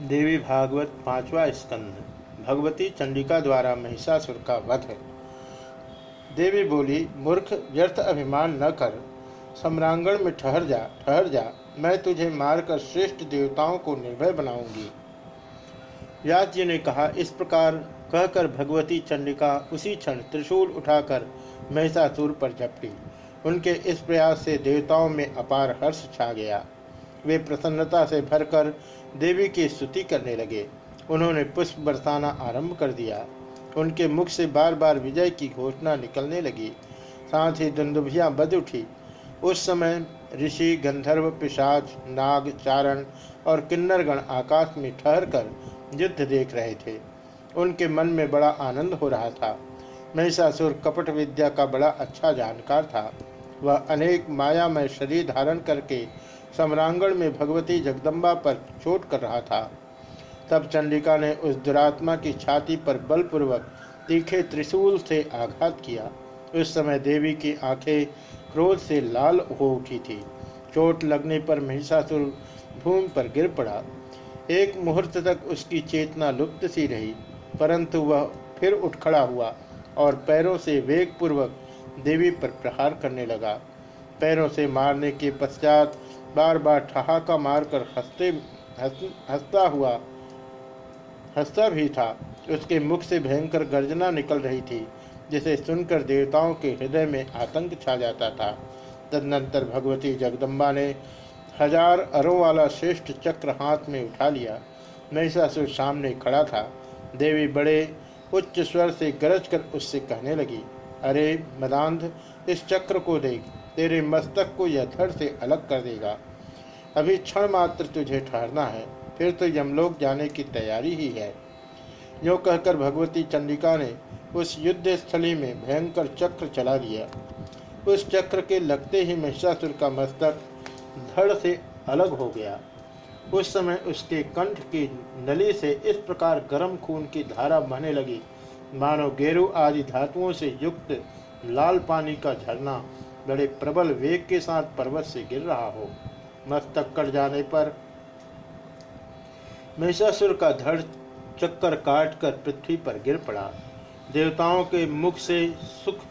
देवी भागवत पांचवा स्कंद। भगवती चंडिका द्वारा महिषासुर का वध देवी बोली, मूर्ख, व्यर्थ अभिमान न कर। सम्रांगण में ठहर जा ठहर जा। मैं तुझे मारकर श्रेष्ठ देवताओं को निर्भय बनाऊँगी। व्यास जी ने कहा, इस प्रकार कहकर भगवती चंडिका उसी क्षण त्रिशूल उठाकर महिषासुर पर झपटी। उनके इस प्रयास से देवताओं में अपार हर्ष छा गया। वे प्रसन्नता से भरकर देवी की स्तुति करने लगे। उन्होंने पुष्प बरसाना आरंभ कर दिया। उनके मुख से बार बार विजय की घोषणा निकलने लगी। साथ ही दुंदुभियाँ बद उठी। उस समय ऋषि, गंधर्व, पिशाच, नाग, चारण और किन्नरगण आकाश में ठहर कर युद्ध देख रहे थे। उनके मन में बड़ा आनंद हो रहा था। महिषासुर कपट विद्या का बड़ा अच्छा जानकार था। वह अनेक मायामय शरीर धारण करके सम्रांगण में भगवती जगदम्बा पर चोट कर रहा था। तब चंडिका ने उस दुरात्मा की छाती पर बलपूर्वक तीखे त्रिशूल से आघात किया। उस समय देवी की आँखें क्रोध से लाल हो उठी थी। चोट लगने पर महिषासुर भूमि पर गिर पड़ा। एक मुहूर्त तक उसकी चेतना लुप्त सी रही, परंतु वह फिर उठ खड़ा हुआ और पैरों से वेगपूर्वक देवी पर प्रहार करने लगा। पैरों से मारने के पश्चात बार बार ठहाका मारकर हँसते हंसता हुआ, हंसता भी था। उसके मुख से भयंकर गर्जना निकल रही थी, जिसे सुनकर देवताओं के हृदय में आतंक छा जाता था। तदनंतर भगवती जगदम्बा ने हज़ार अरों वाला श्रेष्ठ चक्र हाथ में उठा लिया। महिषासुर सामने खड़ा था। देवी बड़े उच्च स्वर से गरज कर उससे कहने लगी अरे मदांध, इस चक्र को देख, तेरे मस्तक को यह धड़ से अलग कर देगा। अभी क्षण मात्र तुझे ठहरना है, फिर तो यमलोक जाने की तैयारी ही है। यो कहकर भगवती चंडिका ने उस युद्ध स्थली में भयंकर चक्र चला दिया। उस चक्र के लगते ही महिषासुर का मस्तक धड़ से अलग हो गया। उस समय उसके कंठ की नली से इस प्रकार गर्म खून की धारा बहने लगी। मानो गेरु आदि धातुओं से युक्त लाल पानी का झरना बड़े प्रबल वेग के साथ पर्वत से गिर रहा हो। मस्तक कट जाने पर महिषासुर का धड़ चक्कर काट कर पृथ्वी पर गिर पड़ा। देवताओं के मुख से सुख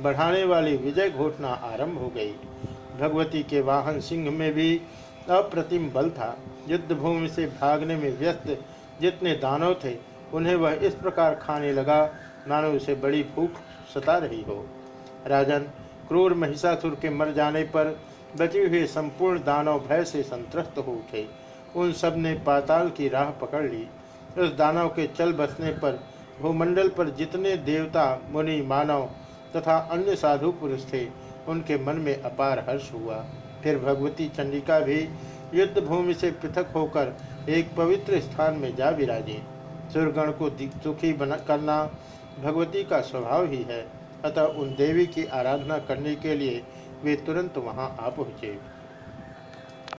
बढ़ाने वाली विजय घोषणा आरंभ हो गई। भगवती के वाहन सिंह में भी अप्रतिम बल था। युद्ध भूमि से भागने में व्यस्त जितने दानव थे उन्हें वह इस प्रकार खाने लगा मानो उसे बड़ी भूख सता रही हो। राजन क्रूर महिषासुर के मर जाने पर बचे हुए संपूर्ण दानव भय से संत्रस्त हो उठे। उन सबने पाताल की राह पकड़ ली। उस दानव के चल बसने पर, भूमंडल पर जितने देवता, मुनि, मानव तथा अन्य साधु पुरुष थे, उनके मन में अपार हर्ष हुआ। फिर भगवती चंडिका भी युद्ध भूमि से पृथक होकर एक पवित्र स्थान में जा विराजे। सुरगण को दुखी बना करना भगवती का स्वभाव ही है। अतः उन देवी की आराधना करने के लिए वे तुरंत वहाँ आ पहुँचे।